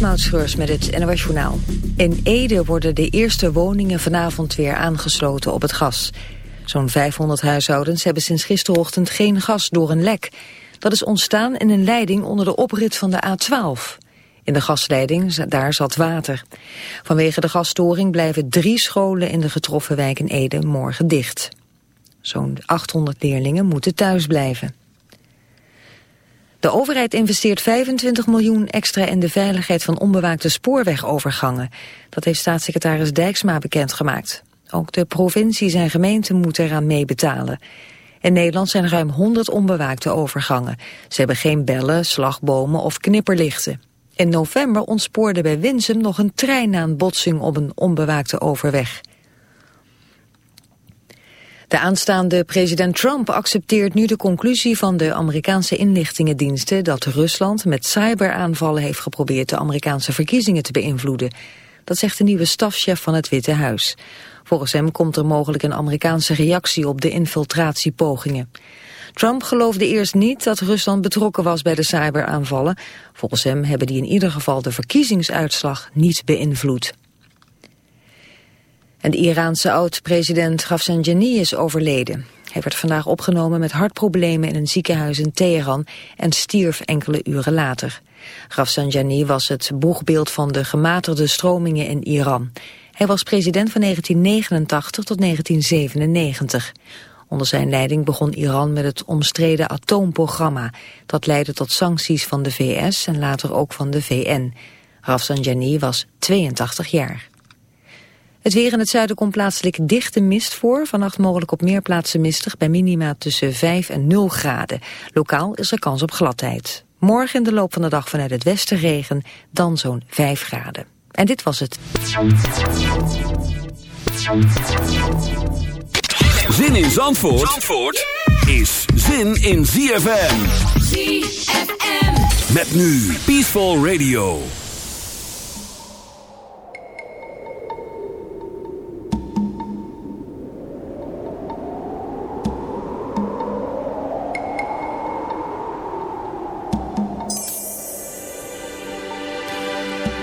Met het NOS. In Ede worden de eerste woningen vanavond weer aangesloten op het gas. Zo'n 500 huishoudens hebben sinds gisterochtend geen gas door een lek. Dat is ontstaan in een leiding onder de oprit van de A12. In de gasleiding, daar zat water. Vanwege de gasstoring blijven drie scholen in de getroffen wijk in Ede morgen dicht. Zo'n 800 leerlingen moeten thuis blijven. De overheid investeert 25 miljoen extra in de veiligheid van onbewaakte spoorwegovergangen. Dat heeft staatssecretaris Dijksma bekendgemaakt. Ook de provincies en gemeenten moeten eraan meebetalen. In Nederland zijn ruim 100 onbewaakte overgangen. Ze hebben geen bellen, slagbomen of knipperlichten. In november ontspoorde bij Winsum nog een trein na een botsing op een onbewaakte overweg. De aanstaande president Trump accepteert nu de conclusie van de Amerikaanse inlichtingendiensten dat Rusland met cyberaanvallen heeft geprobeerd de Amerikaanse verkiezingen te beïnvloeden. Dat zegt de nieuwe stafchef van het Witte Huis. Volgens hem komt er mogelijk een Amerikaanse reactie op de infiltratiepogingen. Trump geloofde eerst niet dat Rusland betrokken was bij de cyberaanvallen. Volgens hem hebben die in ieder geval de verkiezingsuitslag niet beïnvloed. En de Iraanse oud-president Rafsanjani is overleden. Hij werd vandaag opgenomen met hartproblemen in een ziekenhuis in Teheran en stierf enkele uren later. Rafsanjani was het boegbeeld van de gematigde stromingen in Iran. Hij was president van 1989 tot 1997. Onder zijn leiding begon Iran met het omstreden atoomprogramma. Dat leidde tot sancties van de VS en later ook van de VN. Rafsanjani was 82 jaar. Het weer in het zuiden komt plaatselijk dichte mist voor. Vannacht mogelijk op meer plaatsen mistig bij minima tussen 5 en 0 graden. Lokaal is er kans op gladheid. Morgen in de loop van de dag vanuit het westen regen, dan zo'n 5 graden. En dit was het. Zin in Zandvoort, Zandvoort is zin in ZFM. ZFM. Met nu Peaceful Radio.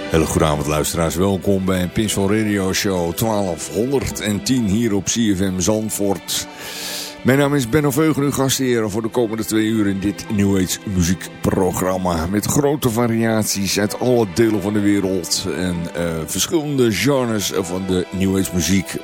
Hele goede luisteraars, welkom bij Pinsel Radio Show 1210 hier op CFM Zandvoort. Mijn naam is Benno Veugen, uw gastheer voor de komende twee uur in dit New Age muziekprogramma. Met grote variaties uit alle delen van de wereld en uh, verschillende genres van de New Age muziek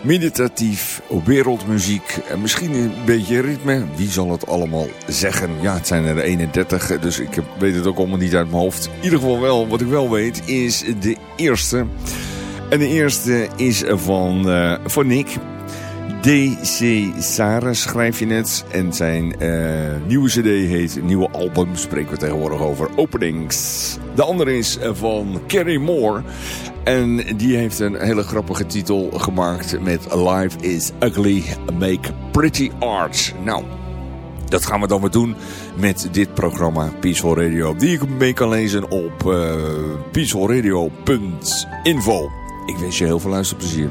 meditatief, wereldmuziek en misschien een beetje ritme. Wie zal het allemaal zeggen? Ja, het zijn er 31, dus ik weet het ook allemaal niet uit mijn hoofd. In ieder geval wel, wat ik wel weet, is de eerste. En de eerste is van, uh, van Nick. D.C. Sara schrijf je het. En zijn uh, nieuwe cd heet Nieuwe Album. Spreken we tegenwoordig over openings. De andere is van Kerry Moore. En die heeft een hele grappige titel gemaakt met Life is Ugly, Make Pretty Art. Nou, dat gaan we dan maar doen met dit programma Peaceful Radio. Die je mee kan lezen op uh, peacefulradio.info. Ik wens je heel veel luisterplezier.